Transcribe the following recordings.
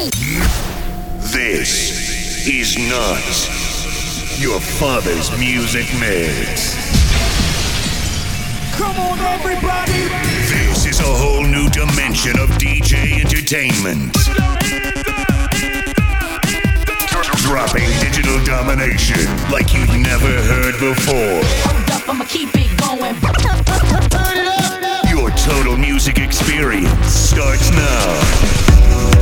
This is not your father's music mix. Come on, everybody! This is a whole new dimension of DJ entertainment. Dropping digital domination like you've never heard before. Hold up, I'ma keep it going. Turn it up! Your total music experience starts now.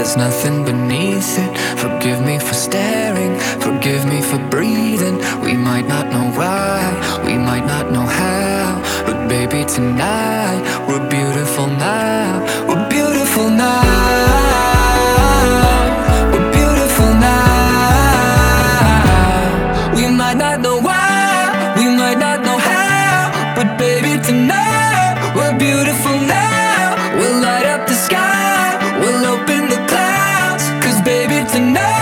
there's nothing beneath it. Forgive me for staring, forgive me for breathing. We might not know why, we might not know how. But baby, tonight, we're beautiful now, we're beautiful now. Tonight.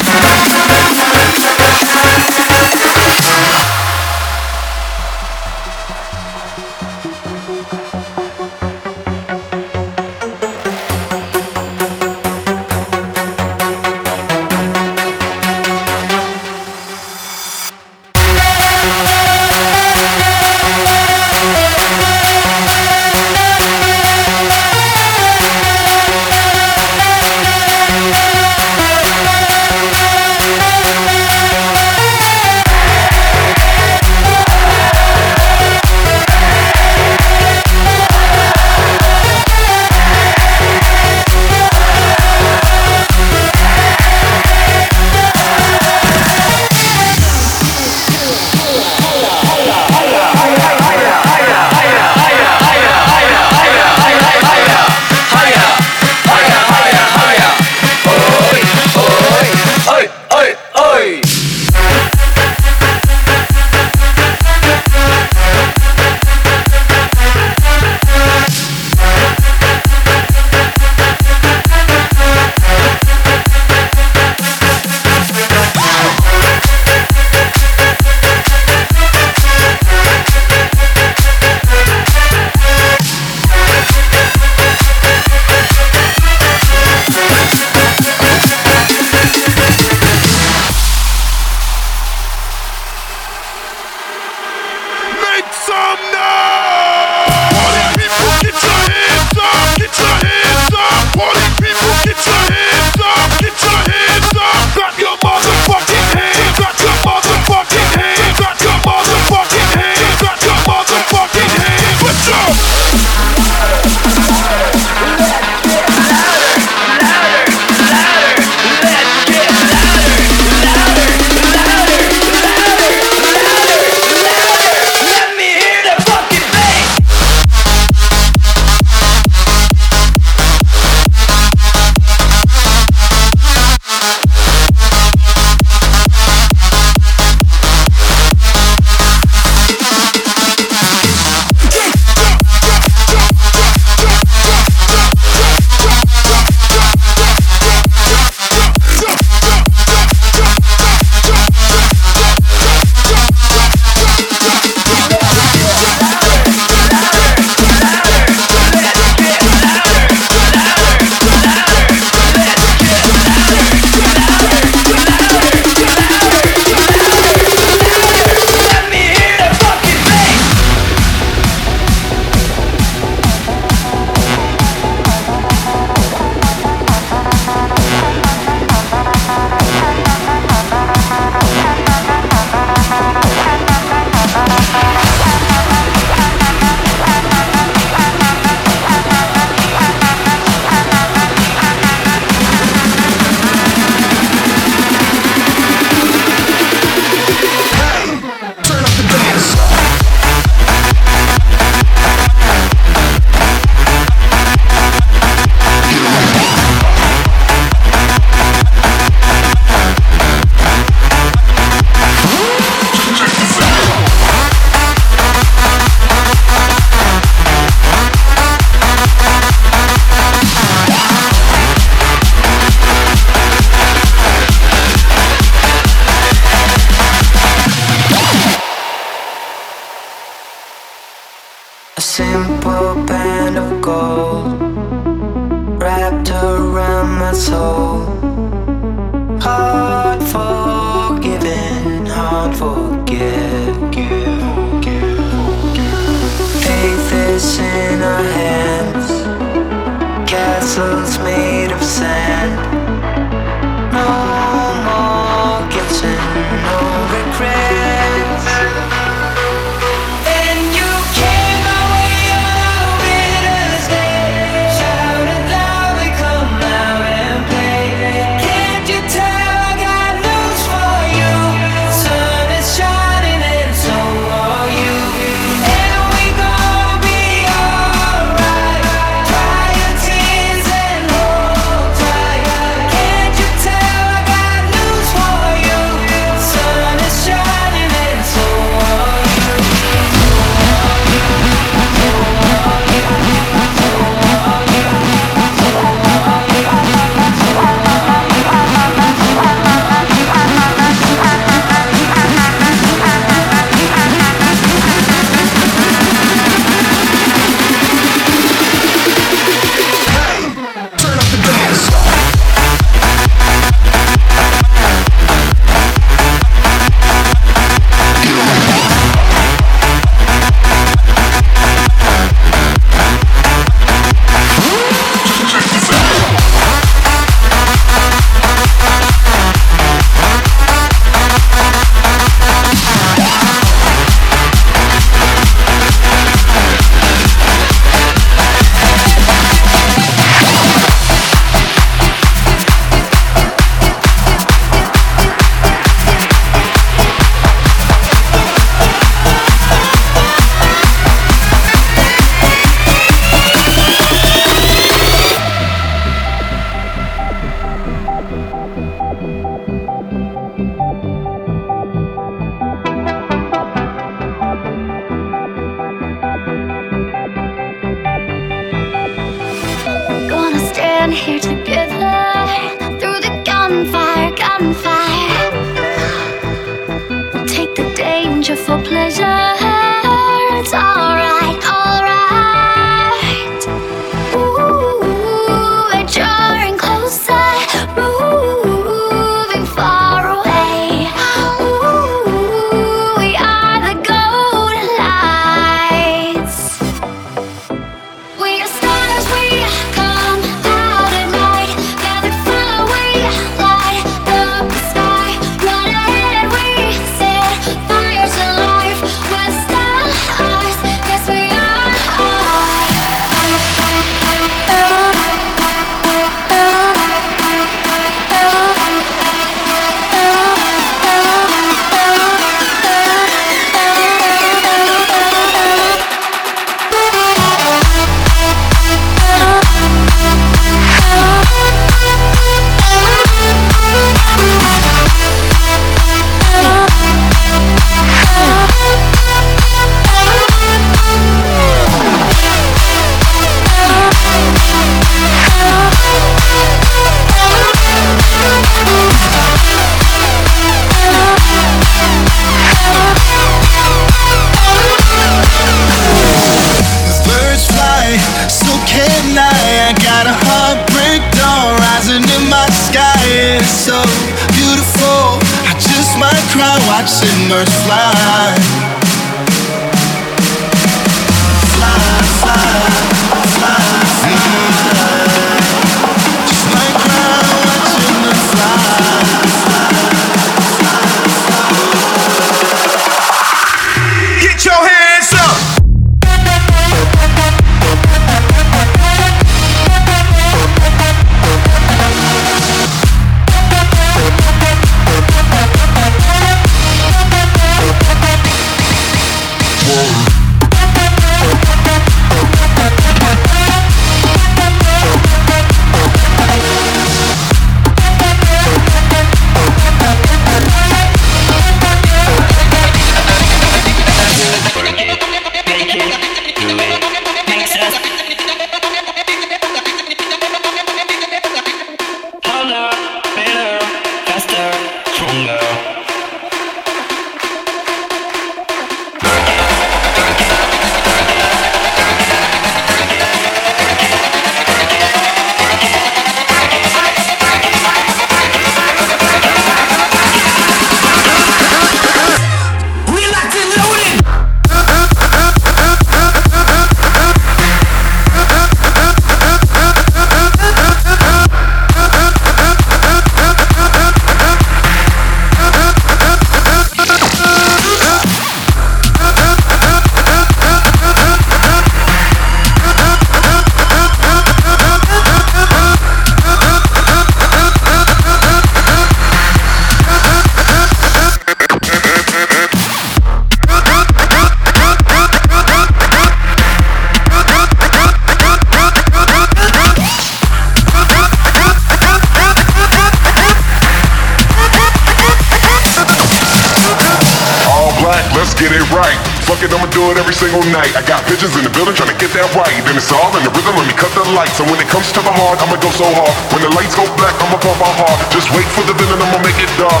Single night. I got bitches in the building trying to get that right. Then it's all in the rhythm, let me cut the lights. And when it comes to the hard, I'ma go so hard. When the lights go black, I'ma pump my heart. Just wait for the villain, I'ma make it dark.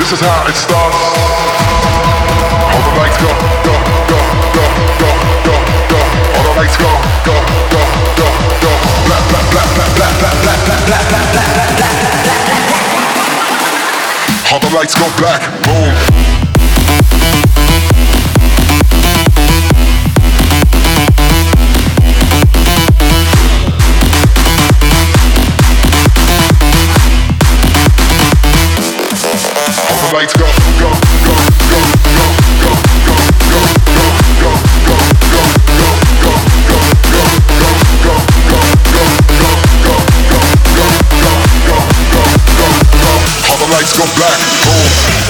This is how it starts. All the lights go, go, go, go, go, go, go. All the lights go, go, go, go, go. Black, black, black, black, black, black, black, black, black, black, black, black, black. All the lights go black, boom. Lights go black, boom.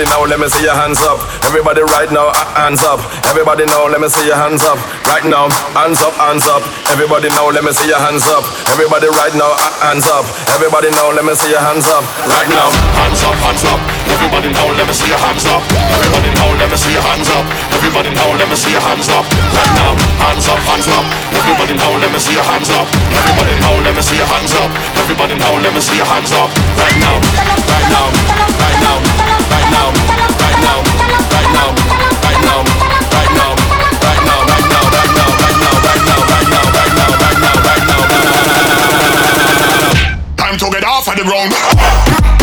Everybody now, let me see your hands up. Everybody right now, hands up. Everybody now, let me see your hands up. Right now, hands up, hands up. Everybody now, let me see your hands up. Everybody right now, hands up. Everybody now, let me see your hands up. Right now, hands up, hands up. Everybody now, let me see your hands up. Everybody now, let me see your hands up. Everybody now, let me see your hands up. Right now, hands up, hands up. Everybody now, let me see your hands up. Everybody now, let me see your hands up. Everybody now, let me see your hands up. Right now, right now, right now, Time to get off of the ground.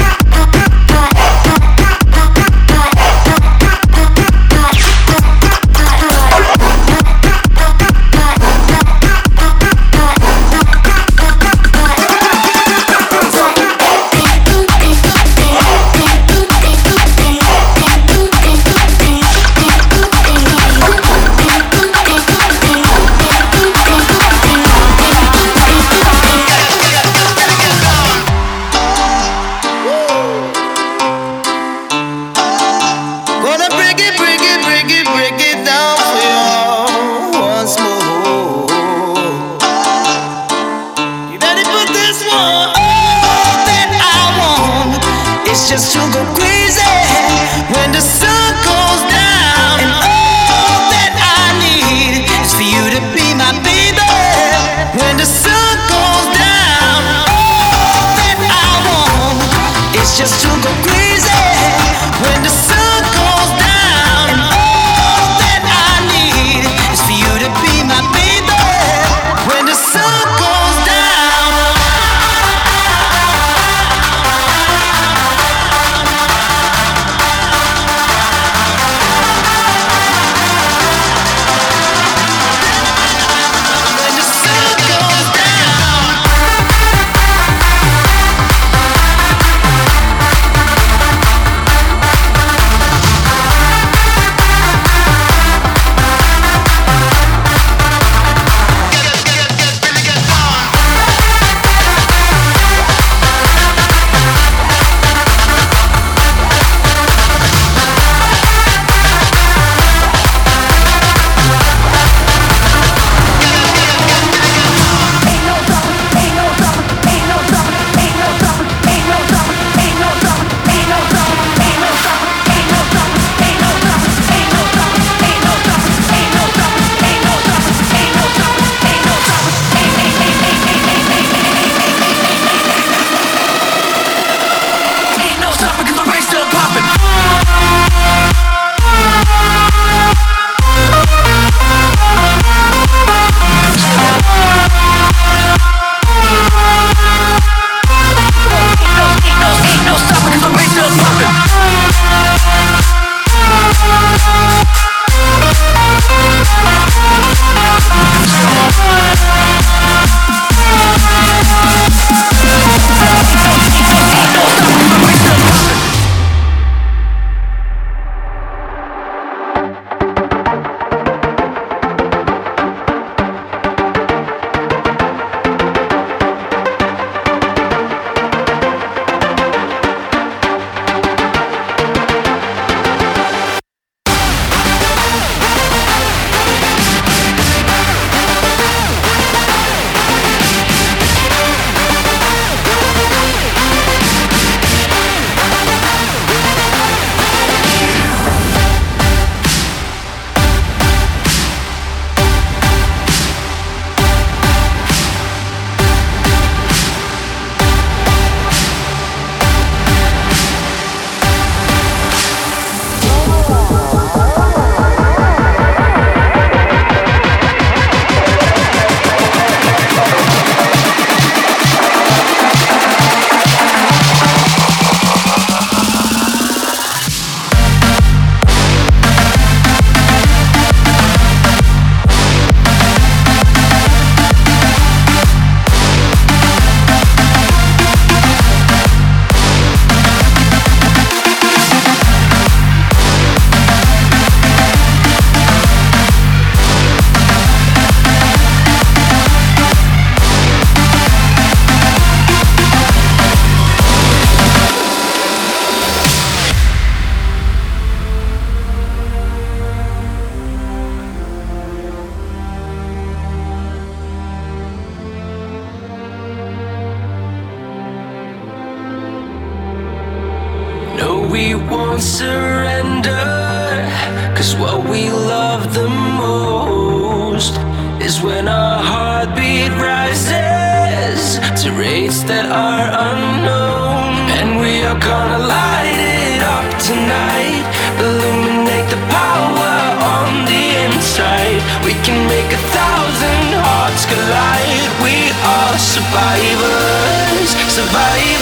tonight. Illuminate the power on the inside. We can make a thousand hearts collide. We are survivors, survivors.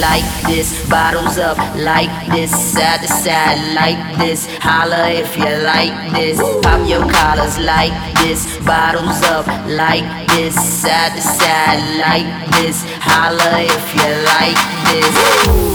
Like this, bottles up like this, side to side like this. Holla if you like this. Pop your collars like this, bottles up like this, side to side like this. Holla if you like this.